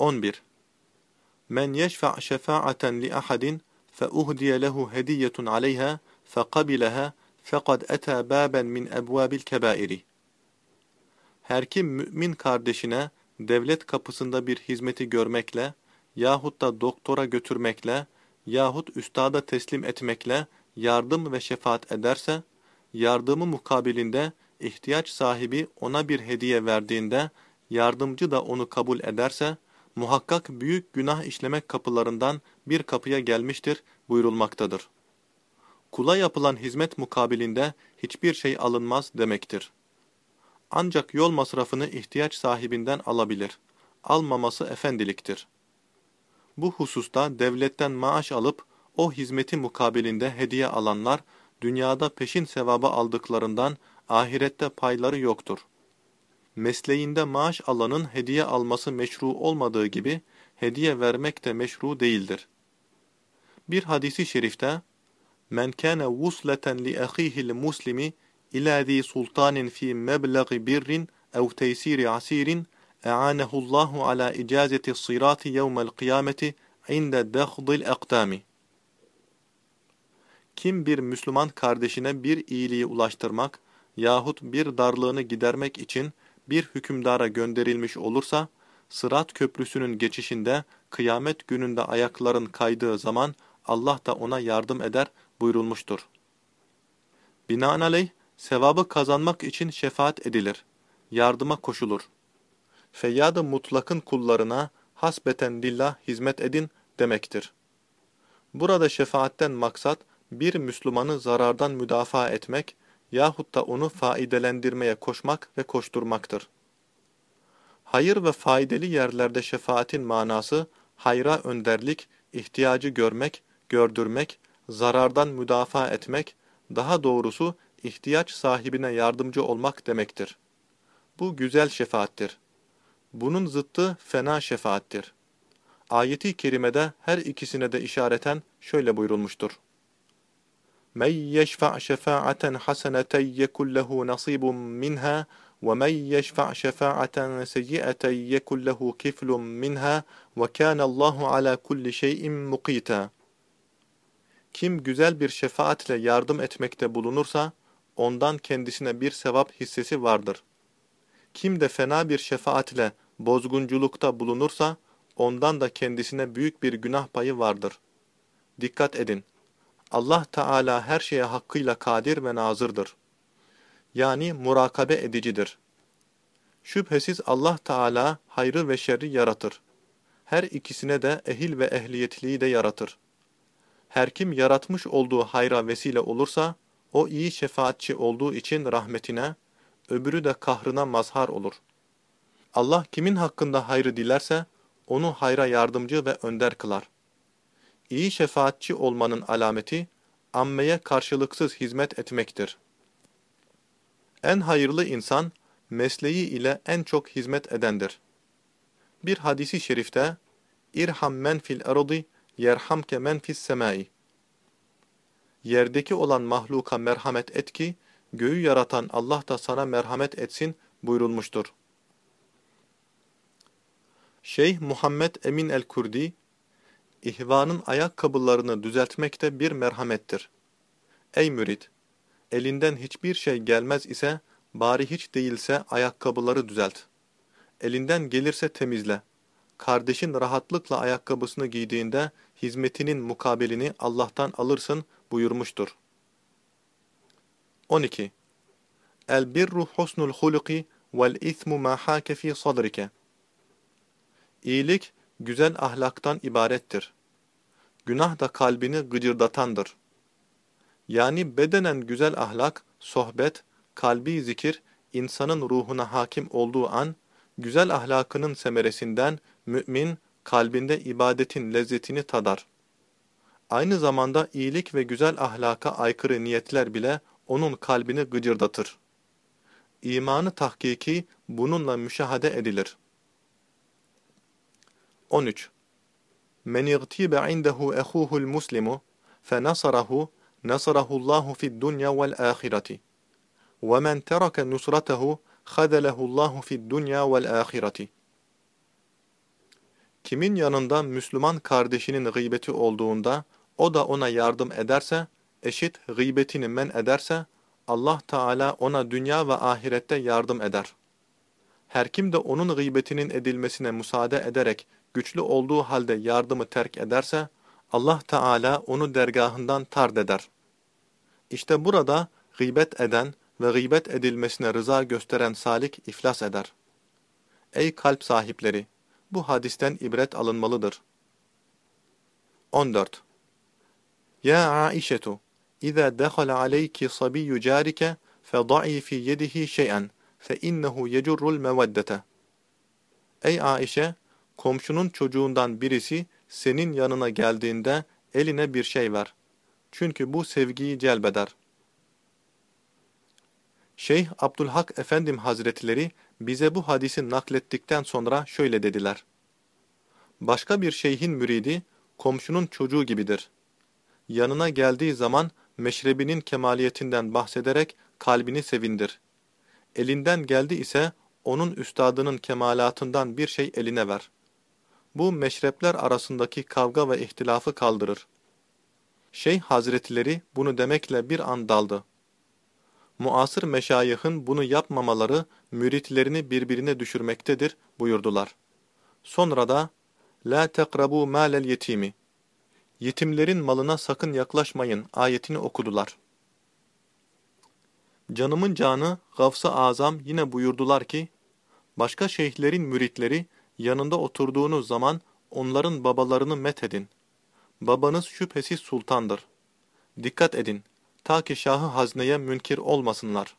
11. Men yeşfa' şefaaten li ahadin feuhdiye lehu hediyetun aleyha fekabileha fekad eta baben min ebvabil kebairi. Her kim mümin kardeşine devlet kapısında bir hizmeti görmekle yahut da doktora götürmekle yahut üstada teslim etmekle yardım ve şefaat ederse, yardımı mukabilinde ihtiyaç sahibi ona bir hediye verdiğinde, yardımcı da onu kabul ederse, muhakkak büyük günah işlemek kapılarından bir kapıya gelmiştir buyurulmaktadır. Kula yapılan hizmet mukabilinde hiçbir şey alınmaz demektir. Ancak yol masrafını ihtiyaç sahibinden alabilir. Almaması efendiliktir. Bu hususta devletten maaş alıp o hizmeti mukabilinde hediye alanlar dünyada peşin sevabı aldıklarından ahirette payları yoktur. Mesleğinde maaş alanın hediye alması meşru olmadığı gibi hediye vermek de meşru değildir. Bir hadisi şerifte Men kana vusleten li ahihi'l muslimi ila zi sultanin fi meblagi birrin ev teysiri asirin e'anehu Allahu ala icazeti sirati yevmel kıyameti inde dakhdil aqdami. Kim bir Müslüman kardeşine bir iyiliği ulaştırmak yahut bir darlığını gidermek için bir hükümdara gönderilmiş olursa, Sırat Köprüsü'nün geçişinde kıyamet gününde ayakların kaydığı zaman Allah da ona yardım eder buyurulmuştur. Binaenaleyh, sevabı kazanmak için şefaat edilir, yardıma koşulur. Feyyad-ı mutlakın kullarına hasbeten lillah hizmet edin demektir. Burada şefaatten maksat, bir Müslümanı zarardan müdafaa etmek yahut da onu faidelendirmeye koşmak ve koşturmaktır. Hayır ve faydalı yerlerde şefaatin manası, hayra önderlik, ihtiyacı görmek, gördürmek, zarardan müdafaa etmek, daha doğrusu ihtiyaç sahibine yardımcı olmak demektir. Bu güzel şefaattir. Bunun zıttı fena şefaattir. Ayeti kerimede her ikisine de işareten şöyle buyurulmuştur. Men yeşfa' şefaaten haseneten yekun lehu nasibun minha ve men yeşfa' şefaaten seyyiaten yekun lehu kiflun minha ve kana Allahu ala kulli. Kim güzel bir şefaatle yardım etmekte bulunursa ondan kendisine bir sevap hissesi vardır. Kim de fena bir şefaatle bozgunculukta bulunursa ondan da kendisine büyük bir günah payı vardır. Dikkat edin! Allah Teala her şeye hakkıyla kadir ve nazırdır. Yani murakabe edicidir. Şüphesiz Allah Teala hayrı ve şerri yaratır. Her ikisine de ehil ve ehliyetliği de yaratır. Her kim yaratmış olduğu hayra vesile olursa, o iyi şefaatçi olduğu için rahmetine, öbürü de kahrına mazhar olur. Allah kimin hakkında hayrı dilerse, onu hayra yardımcı ve önder kılar. İyi şefaatçi olmanın alameti, ammeye karşılıksız hizmet etmektir. En hayırlı insan, mesleği ile en çok hizmet edendir. Bir hadisi şerifte, İrham men fil ardi yerhamke men fis semai. Yerdeki olan mahluka merhamet et ki, göğü yaratan Allah da sana merhamet etsin buyurulmuştur. Şeyh Muhammed Emin el-Kurdi, İhvanın ayakkabılarını düzeltmek de bir merhamettir. Ey mürid! Elinden hiçbir şey gelmez ise, bari hiç değilse ayakkabıları düzelt. Elinden gelirse temizle. Kardeşin rahatlıkla ayakkabısını giydiğinde, hizmetinin mukabilini Allah'tan alırsın buyurmuştur. 12. El birru husnul huluki vel ismu ma hake fi sadrike. İyilik, güzel ahlaktan ibarettir. Günah da kalbini gıcırdatandır. Yani bedenen güzel ahlak, sohbet, kalbi zikir, insanın ruhuna hakim olduğu an, güzel ahlakının semeresinden mümin, kalbinde ibadetin lezzetini tadar. Aynı zamanda iyilik ve güzel ahlaka aykırı niyetler bile onun kalbini gıcırdatır. İmanı tahkiki bununla müşahede edilir. 13. Men igtibe indehu ehuhul muslimu fenasarahu nasarahullahu fid dunya vel ahireti. Ve men terake nusratahu khadalahullahu fid dunya vel ahireti. Kimin yanında Müslüman kardeşinin gıybeti olduğunda o da ona yardım ederse, eşit gıybetini men ederse, Allah Teala ona dünya ve ahirette yardım eder. Her kim de onun gıybetinin edilmesine müsaade ederek güçlü olduğu halde yardımı terk ederse, Allah Teala onu dergahından tard eder. İşte burada gıybet eden ve gıybet edilmesine rıza gösteren salik iflas eder. Ey kalp sahipleri! Bu hadisten ibret alınmalıdır. 14. Ya Aişetu! İza dekhala aleyki sabiyyu carike feda'i fi yedihi şey'en fe innehu yecurrul meveddete. Ey Aişe! Komşunun çocuğundan birisi senin yanına geldiğinde eline bir şey ver. Çünkü bu sevgiyi celbeder. Şeyh Abdülhak Efendim Hazretleri bize bu hadisi naklettikten sonra şöyle dediler. Başka bir şeyhin müridi, komşunun çocuğu gibidir. Yanına geldiği zaman meşrebinin kemaliyetinden bahsederek kalbini sevindir. Elinden geldi ise onun üstadının kemalatından bir şey eline ver. Bu meşrepler arasındaki kavga ve ihtilafı kaldırır. Şeyh Hazretleri bunu demekle bir an daldı. Muasır meşayihın bunu yapmamaları müritlerini birbirine düşürmektedir buyurdular. Sonra da La tekrabu malel yetimi Yetimlerin malına sakın yaklaşmayın ayetini okudular. Canımın canı Gavs-ı Azam yine buyurdular ki, başka şeyhlerin müritleri yanında oturduğunuz zaman onların babalarını methedin. Babanız şüphesiz sultandır. Dikkat edin, ta ki şahı hazneye münkir olmasınlar.